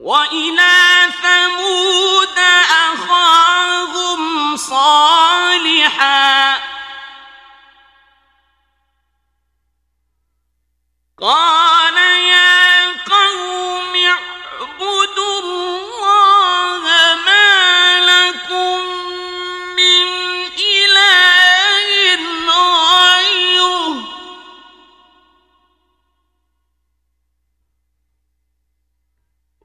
وَإِلَى ثَمُودَ أَخَاهُمْ صَالِحًا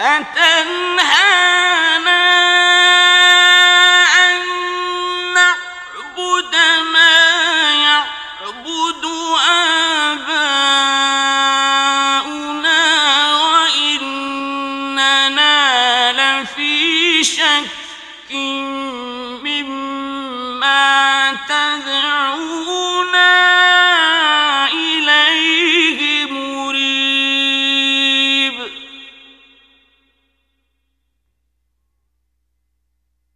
أتنهى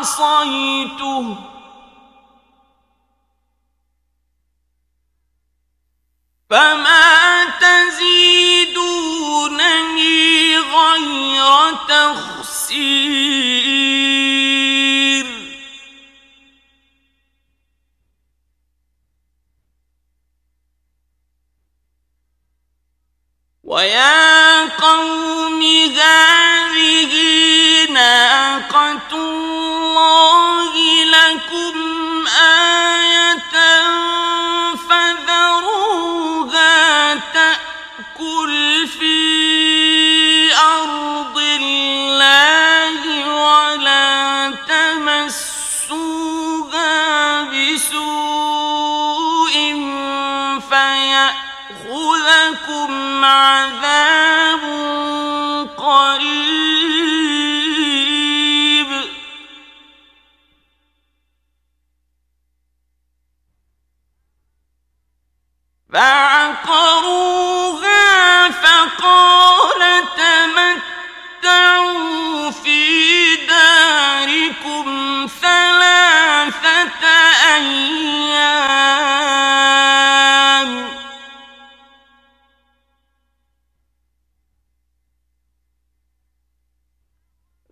عصيته. فما تزيدونني غير تخسير.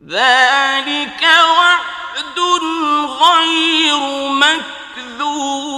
ذلك وعد غير مكذوب.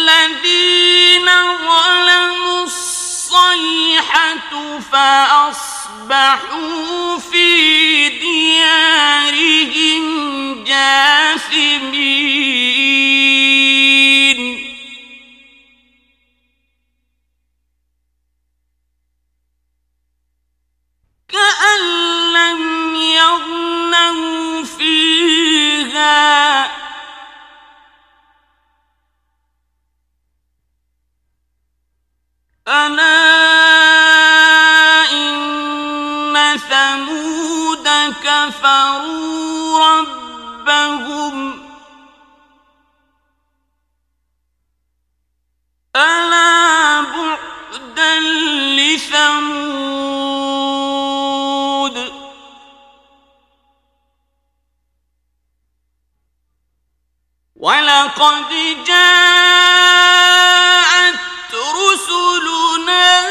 فأصبحوا في ديارهم جاثمين كفروا ربهم ألا بعدا لثمود ولقد جاءت رسلنا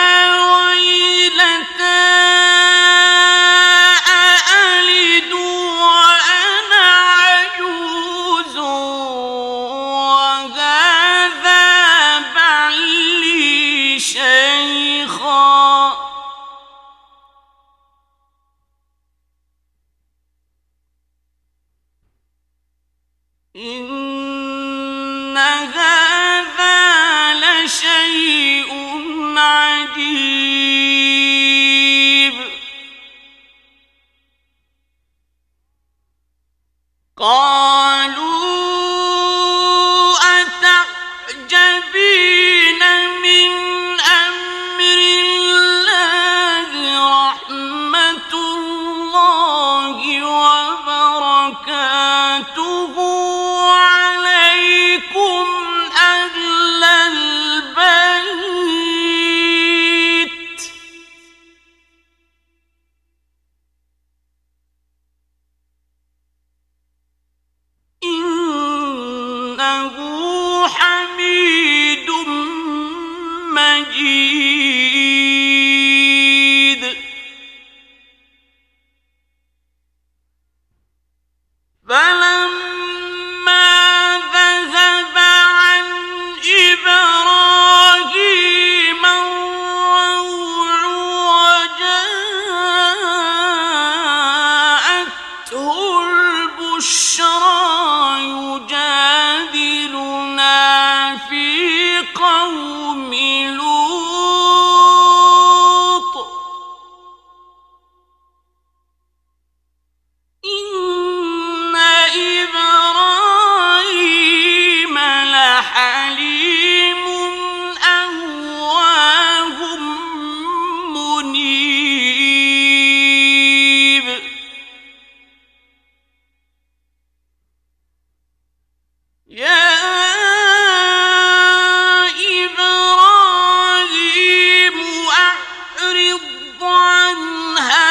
شيء عجيب. عنها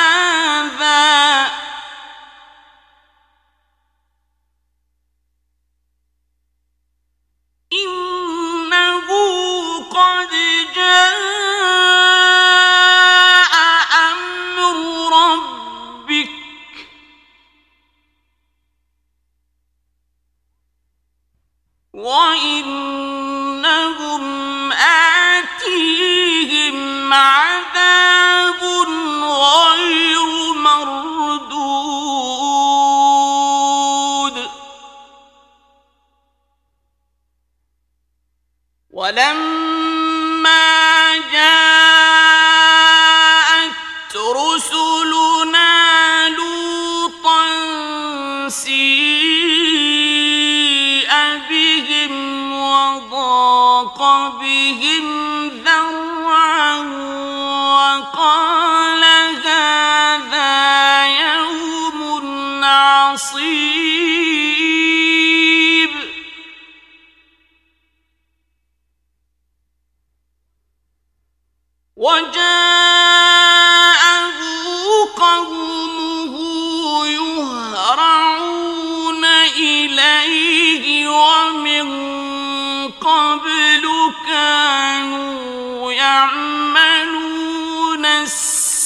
ولم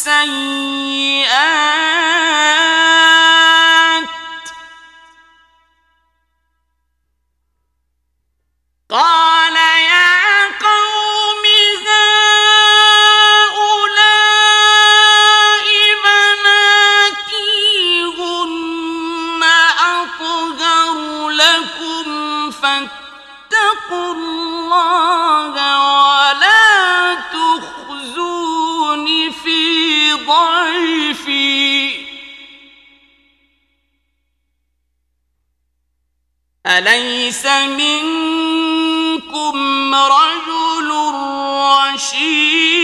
سن ضعيفي أليس منكم رجل رشيد؟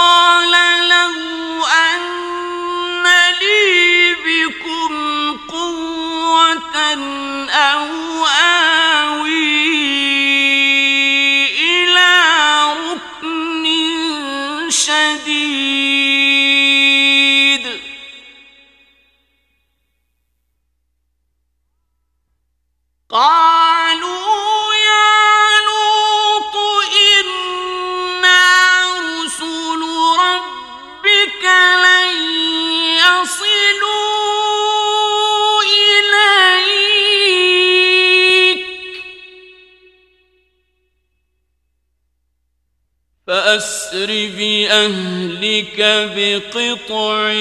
فأسر بأهلك بقطع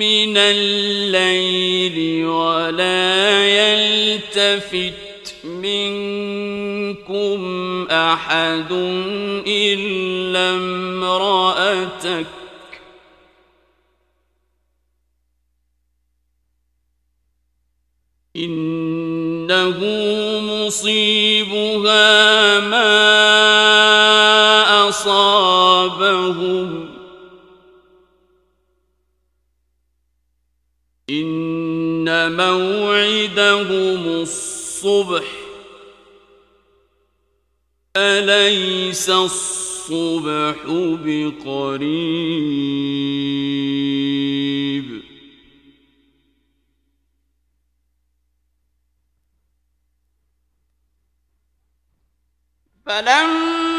من الليل ولا يلتفت منكم أحد إلا امرأتك إنه مصيب أصابهم. إن موعدهم الصبح. أليس الصبح بقريب؟ فلما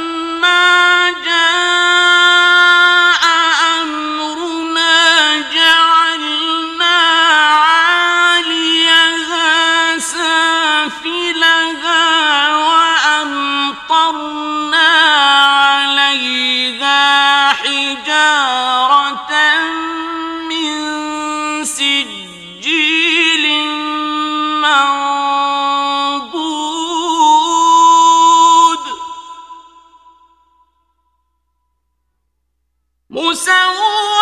مسو